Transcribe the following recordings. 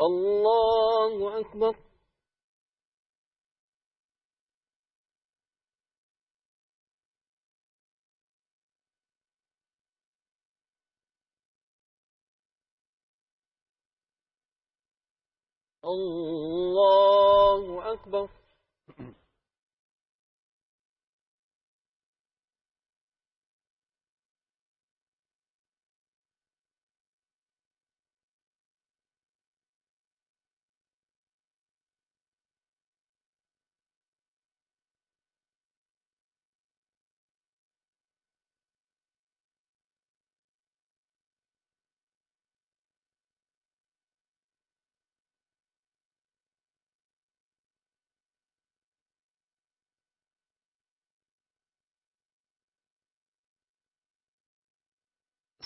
الله أكبر الله أكبر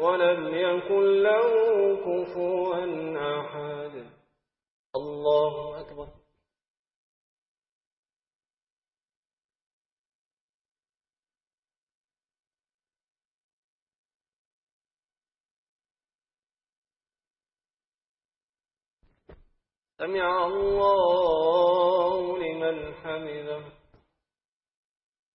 ولم يكن له كفوا أحد. الله أكبر. سمع الله لمن حمده.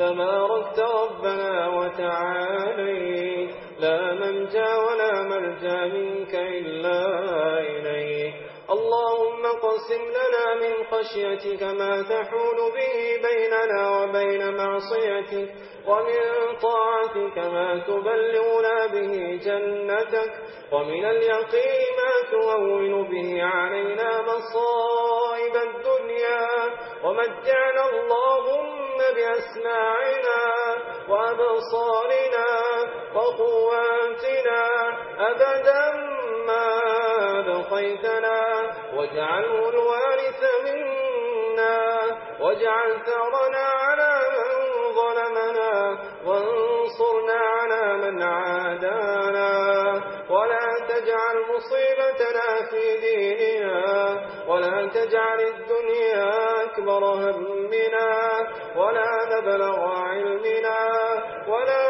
تباركت ربنا وتعالي لا منجا ولا مرجى منك إلا إليك. اللهم قسم لنا من خشيتك ما تحول به بيننا وبين معصيتك ومن طاعتك ما تبلغنا به جنتك ومن اليقين ما تهون به علينا مصائب الدنيا. ومجعنا اللهم بأسماعنا وأبصارنا وقواتنا أبدا ما بقيتنا واجعله الوارث منا واجعل ثرنا على من ظلمنا وانصرنا على من عادانا ولا تجعل مصيبتنا في ديننا ولا تجعل الدنيا أكبر همنا ولا مبلغ علمنا ولا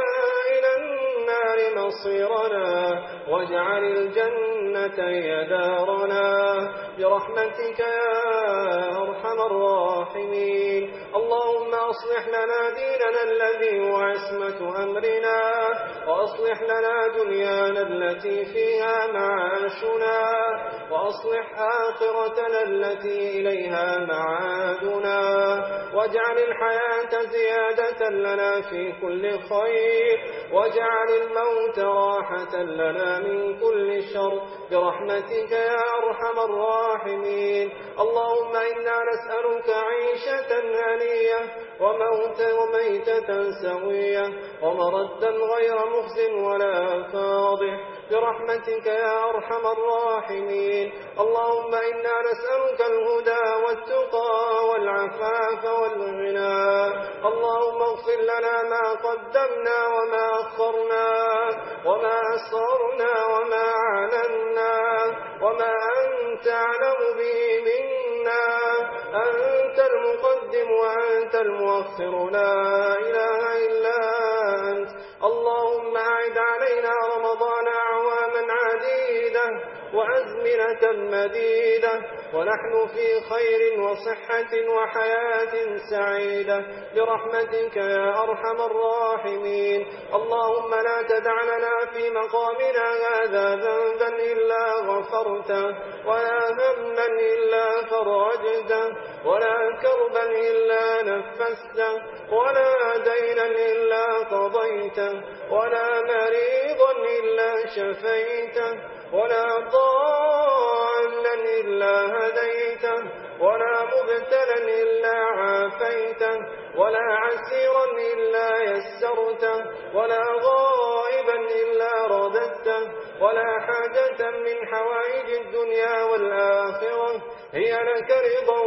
إلى النار مصيرنا واجعل الجنة يدارنا برحمتك يا أرحم الراحمين. اللهم أصلح لنا ديننا الذي هو عصمة أمرنا وأصلح لنا دنيانا التي فيها معاشنا وأصلح آخرتنا التي إليها معادنا واجعل الحياة زيادة لنا في كل خير واجعل الموت راحة لنا من كل شر. برحمتك يا أرحم الراحمين. الراحمين. اللهم إنا نسألك عيشة هنية وموتا وميتة سوية ومردا غير مخز ولا فاضح. برحمتك يا أرحم الراحمين. اللهم إنا نسألك الهدى والتقى والعفاف والغنى. اللهم اغفر لنا ما قدمنا وما أخرنا وما أسررنا وما أعلنا وما أنت أعلم به منا. أنت المقدم وأنت المؤخر لا إله إلا أنت. اللهم أعد علينا رمضان أعوان عديدة وأزمنة مديدة ونحن في خير وصحة وحياة سعيدة برحمتك يا أرحم الراحمين. اللهم لا تدع لنا في مقامنا هذا ذنبا إلا غفرته ولا ذنبا إلا فرجته ولا كربا إلا نفسته ولا دينا إلا قضيته ولا مريضا إلا شفيته ولا ضالا إلا هديته ولا مبتلا إلا عافيته ولا عسيرا إلا يسرته ولا غائبا إلا رددته ولا حاجة من حوائج الدنيا والآخرة هي لك رضا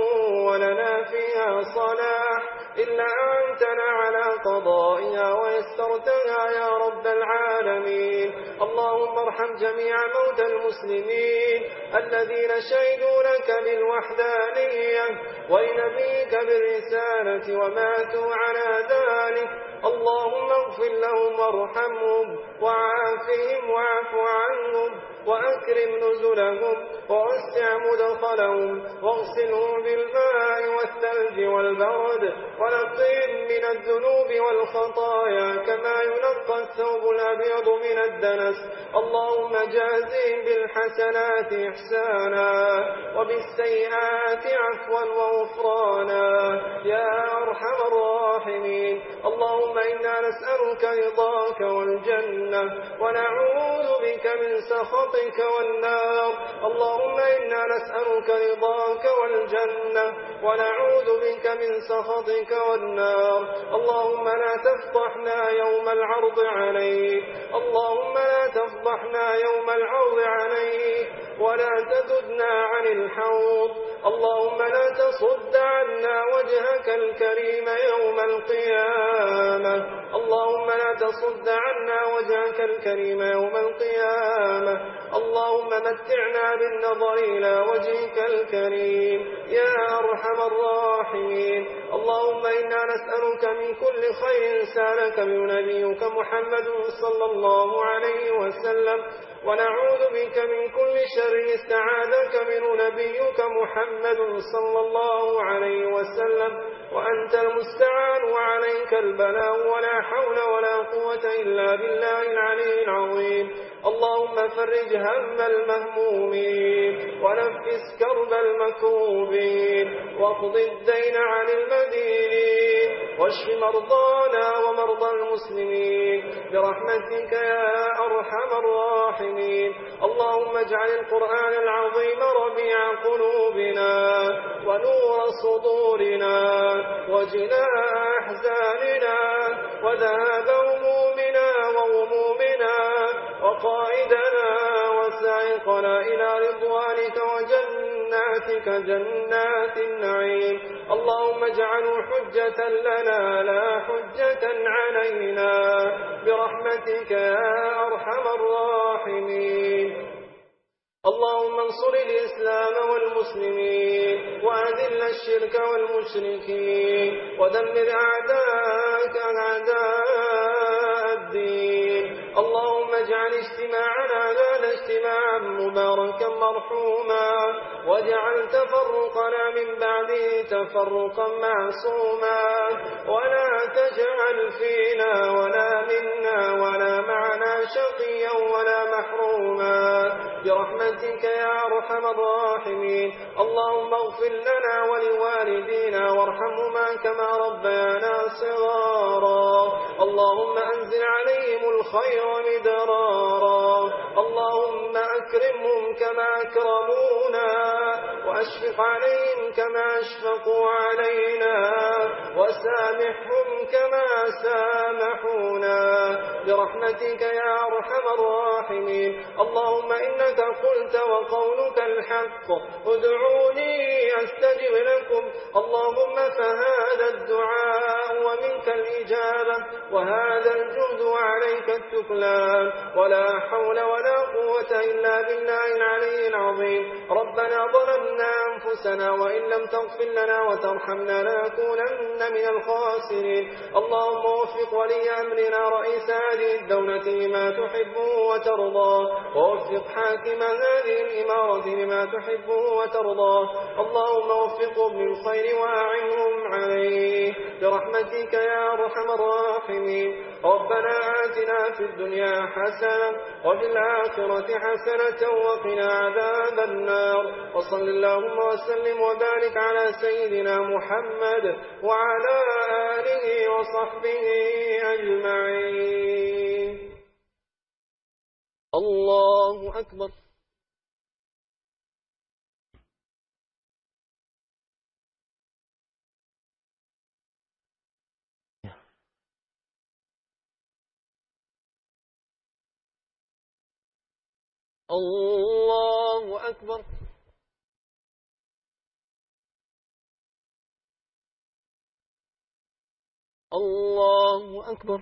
ولنا فيها صلاح. إلا أنتنا على قضائها ويسرتها يا رب العالمين اللهم ارحم جميع موتى المسلمين الذين شهدوا لك بالوحدانية ولنبيك بالرسالة وماتوا على ذلك اللهم اغفر لهم وارحمهم وعافهم واعف عنهم وأكرم نزلهم ووسع مدخلهم واغسلهم بالماء والثلج والبرد ونقهم من الذنوب والخطايا كما ينقى الثوب الأبيض من الدنس. اللهم جازهم بالحسنات إحسانا وبالسيئات عفوا وغفرانا. يا أرحم الراحمين. الراحمين اللهم إنا نسألك رضاك والجنة ونعوذ بك من سخطك والنار. اللهم إنا نسألك رضاك والجنة ونعوذ بك من سخطك والنار. اللهم لا تفضحنا يوم العرض عليك. اللهم لا تفضحنا يوم العرض عليك. ولا تذدنا عن الحوض. اللهم لا تصد عنا وجهك الكريم يوم القيامة. اللهم لا تصد عنا وجهك الكريم يوم القيامة. اللهم متعنا بالنظر إلى وجهك الكريم. يا أرحم الراحمين. اللهم إنا نسألك من كل خير سألك من نبيك محمد صلى الله عليه وسلم. ونعوذ بك من كل شر. استعاذك من نبيك محمد صلى الله عليه وسلم. وأنت المستعان وعليك البلاء. ولا حول ولا قوة إلا بالله العلي العظيم. اللهم فرج هم المهمومين. ونفس كرب المكروبين. واقض الدين عن المدينين. واشف مرضانا ومرضى المسلمين برحمتك يا أرحم الراحمين. اللهم اجعل القرآن العظيم ربيع قلوبنا ونور صدورنا وجناء أحزاننا وذهاب همومنا وغمومنا وقائدنا وسائقنا إلى رضواننا برحمتك جنات النعيم. اللهم اجعله حجة لنا لا حجة علينا. برحمتك يا أرحم الراحمين. اللهم انصر الإسلام والمسلمين وأذل الشرك والمشركين ودمر أعداءك أعداء الدين. اللهم اجعل اجتماعنا هذا اجتماعا مباركا مرحوما واجعل تفرقنا من بعده تفرقا معصوما ولا تجعل فينا ولا منا ولا معنا شقيا ولا محروما برحمتك يا أرحم الراحمين اللهم اغفر لنا ولوالدينا وارحمهما كما ربيانا صغارا اللهم أنزل عليهم الخير مدرارا اللهم أكرمهم كما أكرمونا واشفق عليهم كما أشفقوا علينا وسامحهم كما سامحونا برحمتك يا أرحم الراحمين. اللهم إنك قلت وقولك الحق. ادعوني أستجب لكم. اللهم فهذا الدعاء ومنك الإجابة وهذا الجهد وعليك التكلان. ولا حول ولا قوة إلا بالله العلي العظيم. ربنا ظلمنا أنفسنا وإن لم تغفر لنا وترحمنا لنكونن من الخاسرين. اللهم وفق ولي أمرنا رئيس هذه الدولة لما تحب وترضى. ووفق حاكم هذه الإمارة لما تحب وترضى. اللهم وفقهم للخير وأعنهم عليه. برحمتك يا أرحم الراحمين. ربنا آتنا في الدنيا حسنة وفي الآخرة حسنة وقنا عذاب النار. وصل الله اللهم وسلم وبارك على سيدنا محمد وعلى آله وصحبه أجمعين. الله أكبر. الله أكبر. الله أكبر